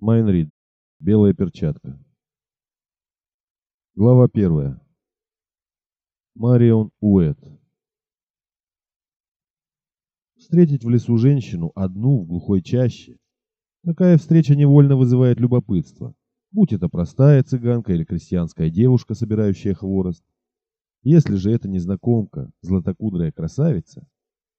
Майнрид. Белая перчатка. Глава первая. Марион Уэт. Встретить в лесу женщину одну в глухой чаще. Такая встреча невольно вызывает любопытство. Будь это простая цыганка или крестьянская девушка, собирающая хворост. Если же это незнакомка, златокудрая красавица,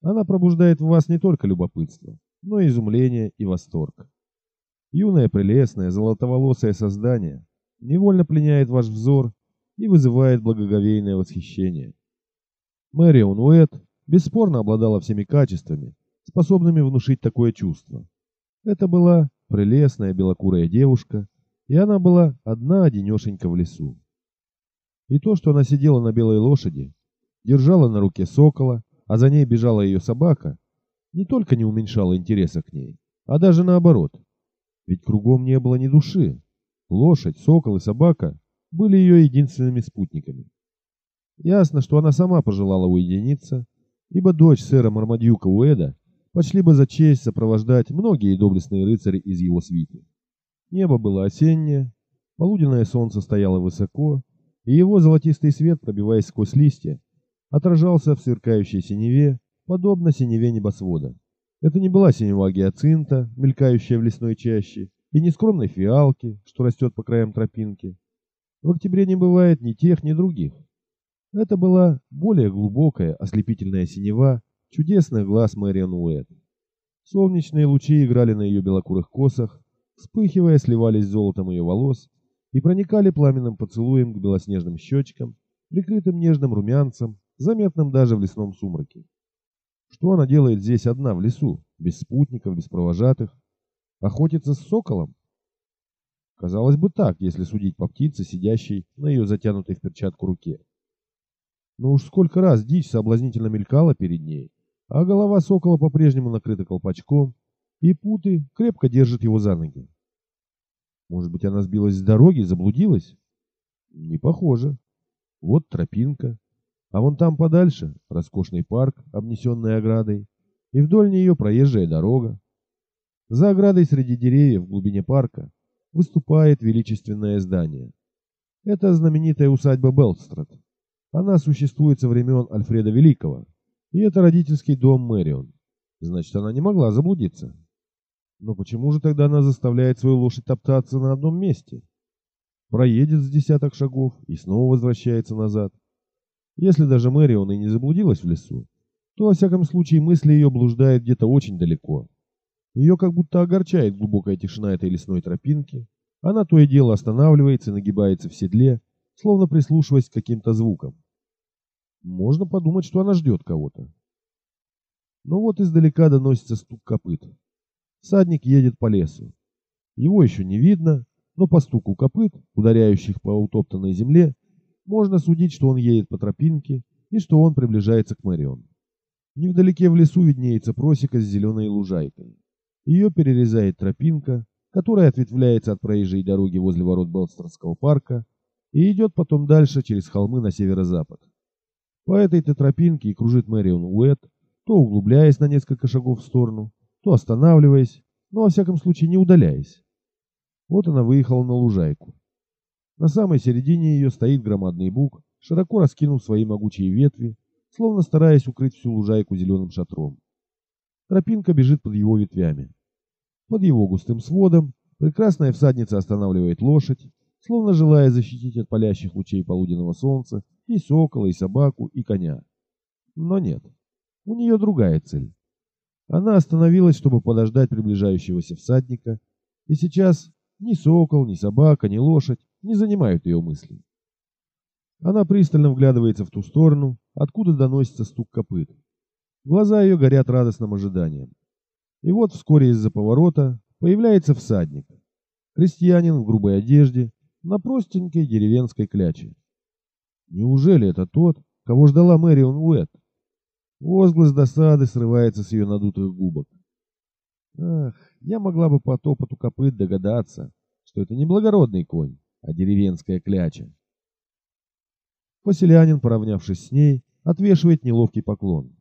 она пробуждает в вас не только любопытство, но и изумление и восторг. Юное, прелестное, золотоволосое создание невольно пленяет ваш взор и вызывает благоговейное восхищение. Мэрион Уэт бесспорно обладала всеми качествами, способными внушить такое чувство. Это была прелестная белокурая девушка, и она была одна-одинешенька в лесу. И то, что она сидела на белой лошади, держала на руке сокола, а за ней бежала ее собака, не только не уменьшало интереса к ней, а даже наоборот – ведь кругом не было ни души. Лошадь, сокол и собака были ее единственными спутниками. Ясно, что она сама пожелала уединиться, ибо дочь сэра Мармадьюка Уэда почли бы за честь сопровождать многие доблестные рыцари из его свиты. Небо было осеннее, полуденное солнце стояло высоко, и его золотистый свет, пробиваясь сквозь листья, отражался в сверкающей синеве, подобно синеве небосвода. Это не была синева гиацинта, мелькающая в лесной чаще, и не скромной фиалки, что растет по краям тропинки. В октябре не бывает ни тех, ни других. Это была более глубокая, ослепительная синева, чудесный глаз Мэриан Уэт. Солнечные лучи играли на ее белокурых косах, вспыхивая, сливались с золотом ее волос и проникали пламенным поцелуем к белоснежным щечкам, прикрытым нежным румянцем, заметным даже в лесном сумраке. Что она делает здесь одна, в лесу, без спутников, без провожатых? Охотится с соколом? Казалось бы так, если судить по птице, сидящей на ее затянутой в перчатку руке. Но уж сколько раз дичь соблазнительно мелькала перед ней, а голова сокола по-прежнему накрыта колпачком, и путы крепко держат его за ноги. Может быть, она сбилась с дороги, заблудилась? Не похоже. Вот тропинка, а вон там подальше роскошный парк, обнесенный оградой, и вдоль нее проезжая дорога. За оградой среди деревьев в глубине парка выступает величественное здание. Это знаменитая усадьба Белстрад. Она существует со времен Альфреда Великого, и это родительский дом Мэрион. Значит, она не могла заблудиться. Но почему же тогда она заставляет свою лошадь топтаться на одном месте? Проедет с десяток шагов и снова возвращается назад. Если даже Мэрион и не заблудилась в лесу, то во всяком случае мысли ее блуждают где-то очень далеко. Ее как будто огорчает глубокая тишина этой лесной тропинки. Она то и дело останавливается и нагибается в седле, словно прислушиваясь к каким-то звукам. Можно подумать, что она ждет кого-то. Но вот издалека доносится стук копыт. Садник едет по лесу. Его еще не видно, но по стуку копыт, ударяющих по утоптанной земле, можно судить, что он едет по тропинке и что он приближается к Марион. Невдалеке в лесу виднеется просека с зеленой лужайкой. Ее перерезает тропинка, которая ответвляется от проезжей дороги возле ворот Белстерского парка и идет потом дальше через холмы на северо-запад. По этой-то тропинке и кружит Мэрион Уэт, то углубляясь на несколько шагов в сторону, то останавливаясь, но во всяком случае не удаляясь. Вот она выехала на лужайку. На самой середине ее стоит громадный бук, широко раскинув свои могучие ветви, словно стараясь укрыть всю лужайку зеленым шатром. Тропинка бежит под его ветвями. Под его густым сводом прекрасная всадница останавливает лошадь, словно желая защитить от палящих лучей полуденного солнца и сокола, и собаку, и коня. Но нет, у нее другая цель. Она остановилась, чтобы подождать приближающегося всадника, и сейчас ни сокол, ни собака, ни лошадь не занимают ее мысли. Она пристально вглядывается в ту сторону, откуда доносится стук копыт. Глаза ее горят радостным ожиданием. И вот вскоре из-за поворота появляется всадник. Крестьянин в грубой одежде, на простенькой деревенской кляче. Неужели это тот, кого ждала Мэрион Уэт? Возглас досады срывается с ее надутых губок. Ах, я могла бы по топоту копыт догадаться, что это не благородный конь, а деревенская кляча. Поселянин, поравнявшись с ней, отвешивает неловкий поклон.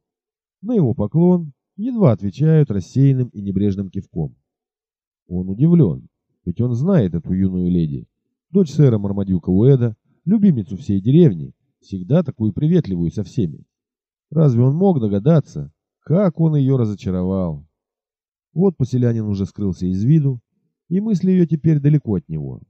На его поклон едва отвечают рассеянным и небрежным кивком. Он удивлен, Ведь он знает эту юную леди, дочь сэра Мармадюка Уэда, любимицу всей деревни, всегда такую приветливую со всеми. Разве он мог догадаться, как он ее разочаровал? Вот поселянин уже скрылся из виду, и мысли ее теперь далеко от него.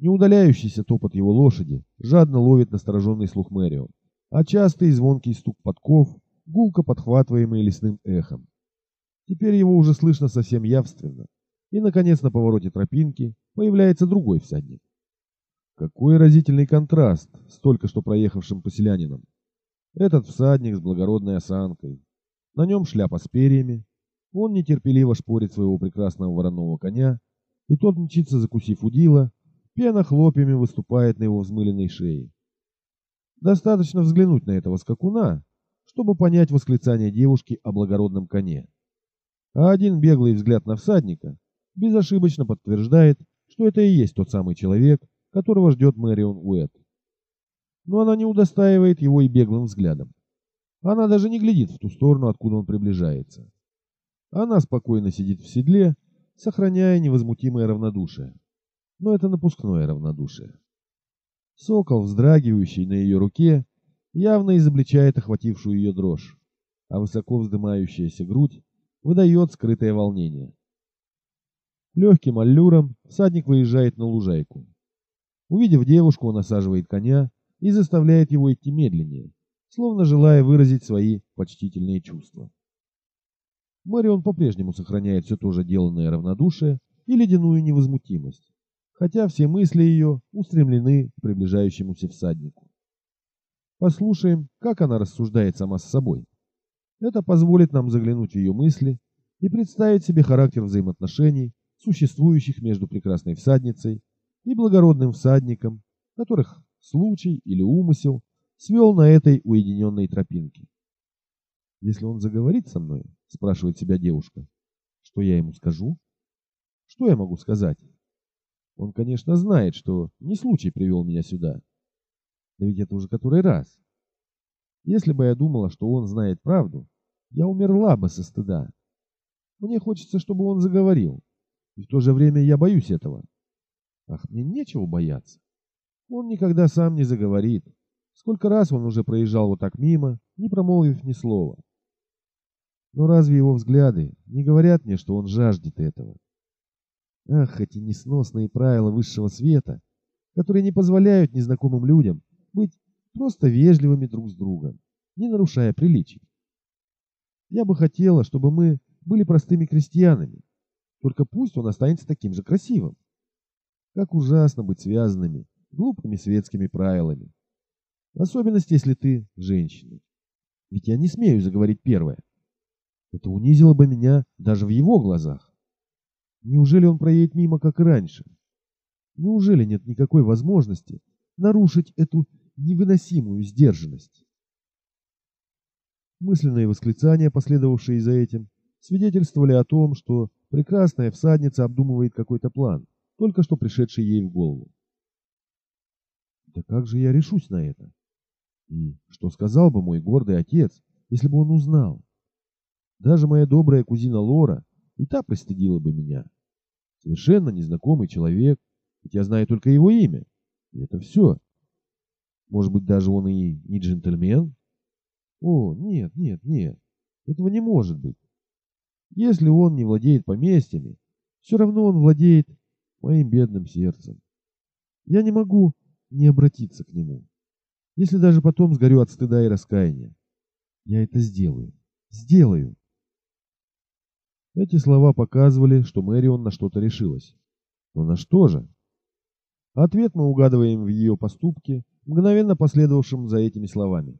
Неудаляющийся топот его лошади жадно ловит настороженный слух Мэрион, а частый звонкий стук подков, гулко подхватываемый лесным эхом. Теперь его уже слышно совсем явственно, и, наконец, на повороте тропинки появляется другой всадник. Какой разительный контраст с только что проехавшим поселянином. Этот всадник с благородной осанкой. На нем шляпа с перьями. Он нетерпеливо шпорит своего прекрасного вороного коня, и тот мчится, закусив удила, пена хлопьями выступает на его взмыленной шее. Достаточно взглянуть на этого скакуна, чтобы понять восклицание девушки о благородном коне. А один беглый взгляд на всадника безошибочно подтверждает, что это и есть тот самый человек, которого ждет Мэрион Уэт но она не удостаивает его и беглым взглядом. Она даже не глядит в ту сторону, откуда он приближается. Она спокойно сидит в седле, сохраняя невозмутимое равнодушие. Но это напускное равнодушие. Сокол, вздрагивающий на ее руке, явно изобличает охватившую ее дрожь, а высоко вздымающаяся грудь выдает скрытое волнение. Легким аллюром всадник выезжает на лужайку. Увидев девушку, он осаживает коня и заставляет его идти медленнее, словно желая выразить свои почтительные чувства. Марион по-прежнему сохраняет все то же деланное равнодушие и ледяную невозмутимость, хотя все мысли ее устремлены к приближающемуся всаднику. Послушаем, как она рассуждает сама с собой. Это позволит нам заглянуть в ее мысли и представить себе характер взаимоотношений, существующих между прекрасной всадницей и благородным всадником, которых случай или умысел свел на этой уединенной тропинке. Если он заговорит со мной, спрашивает себя девушка, что я ему скажу? Что я могу сказать? Он, конечно, знает, что не случай привел меня сюда. Да ведь это уже который раз. Если бы я думала, что он знает правду, я умерла бы со стыда. Мне хочется, чтобы он заговорил. И в то же время я боюсь этого. Ах, мне нечего бояться. Он никогда сам не заговорит. Сколько раз он уже проезжал вот так мимо, не промолвив ни слова. Но разве его взгляды не говорят мне, что он жаждет этого? Ах, эти несносные правила высшего света, которые не позволяют незнакомым людям быть просто вежливыми друг с другом, не нарушая приличий. Я бы хотела, чтобы мы были простыми крестьянами, только пусть он останется таким же красивым. Как ужасно быть связанными глупыми светскими правилами. В особенности, если ты женщина. Ведь я не смею заговорить первое. Это унизило бы меня даже в его глазах. Неужели он проедет мимо, как и раньше? Неужели нет никакой возможности нарушить эту невыносимую сдержанность? Мысленные восклицания, последовавшие за этим, свидетельствовали о том, что прекрасная всадница обдумывает какой-то план, только что пришедший ей в голову. Да как же я решусь на это? И что сказал бы мой гордый отец, если бы он узнал? Даже моя добрая кузина Лора и та пристыдила бы меня. Совершенно незнакомый человек, ведь я знаю только его имя. И это все. Может быть, даже он и не джентльмен? О, нет, нет, нет. Этого не может быть. Если он не владеет поместьями, все равно он владеет моим бедным сердцем. Я не могу не обратиться к нему. Если даже потом сгорю от стыда и раскаяния. Я это сделаю. Сделаю. Эти слова показывали, что Мэрион на что-то решилась. Но на что же? Ответ мы угадываем в ее поступке, мгновенно последовавшем за этими словами.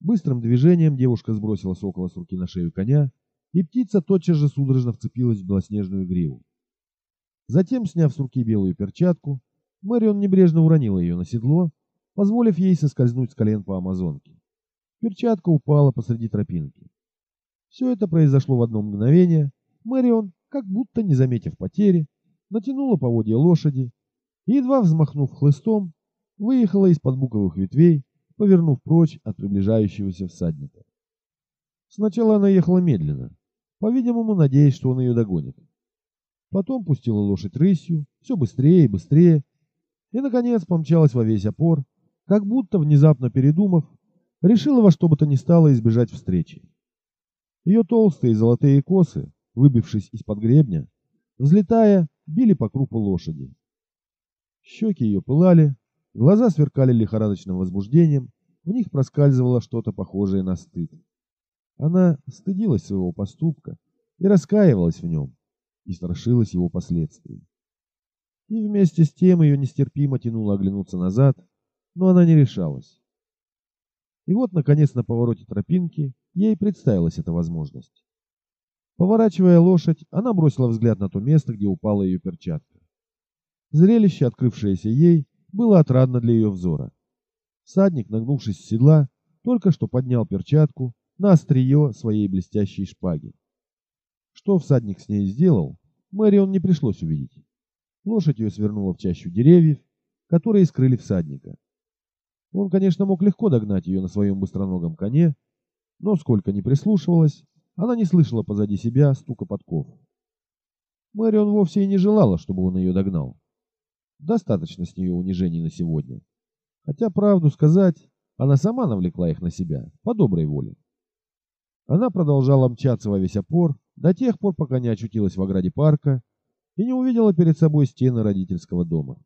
Быстрым движением девушка сбросила сокола с руки на шею коня, и птица тотчас же судорожно вцепилась в белоснежную гриву. Затем, сняв с руки белую перчатку, Мэрион небрежно уронила ее на седло, позволив ей соскользнуть с колен по амазонке. Перчатка упала посреди тропинки. Все это произошло в одно мгновение. Мэрион, как будто не заметив потери, натянула поводья лошади и, едва взмахнув хлыстом, выехала из-под буковых ветвей, повернув прочь от приближающегося всадника. Сначала она ехала медленно, по-видимому, надеясь, что он ее догонит. Потом пустила лошадь рысью, все быстрее и быстрее, и, наконец, помчалась во весь опор, как будто, внезапно передумав, решила во что бы то ни стало избежать встречи. Ее толстые золотые косы, выбившись из-под гребня, взлетая, били по крупу лошади. Щеки ее пылали, глаза сверкали лихорадочным возбуждением, в них проскальзывало что-то похожее на стыд. Она стыдилась своего поступка и раскаивалась в нем, и страшилась его последствий. И вместе с тем ее нестерпимо тянуло оглянуться назад, но она не решалась. И вот, наконец, на повороте тропинки ей представилась эта возможность. Поворачивая лошадь, она бросила взгляд на то место, где упала ее перчатка. Зрелище, открывшееся ей, было отрадно для ее взора. Садник, нагнувшись с седла, только что поднял перчатку на острие своей блестящей шпаги. Что всадник с ней сделал, Мэрион не пришлось увидеть. Лошадь ее свернула в чащу деревьев, которые скрыли всадника. Он, конечно, мог легко догнать ее на своем быстроногом коне, но сколько ни прислушивалась, она не слышала позади себя стука подков. Мэрион вовсе и не желала, чтобы он ее догнал. Достаточно с нее унижений на сегодня. Хотя, правду сказать, она сама навлекла их на себя, по доброй воле. Она продолжала мчаться во весь опор, до тех пор, пока не очутилась в ограде парка и не увидела перед собой стены родительского дома.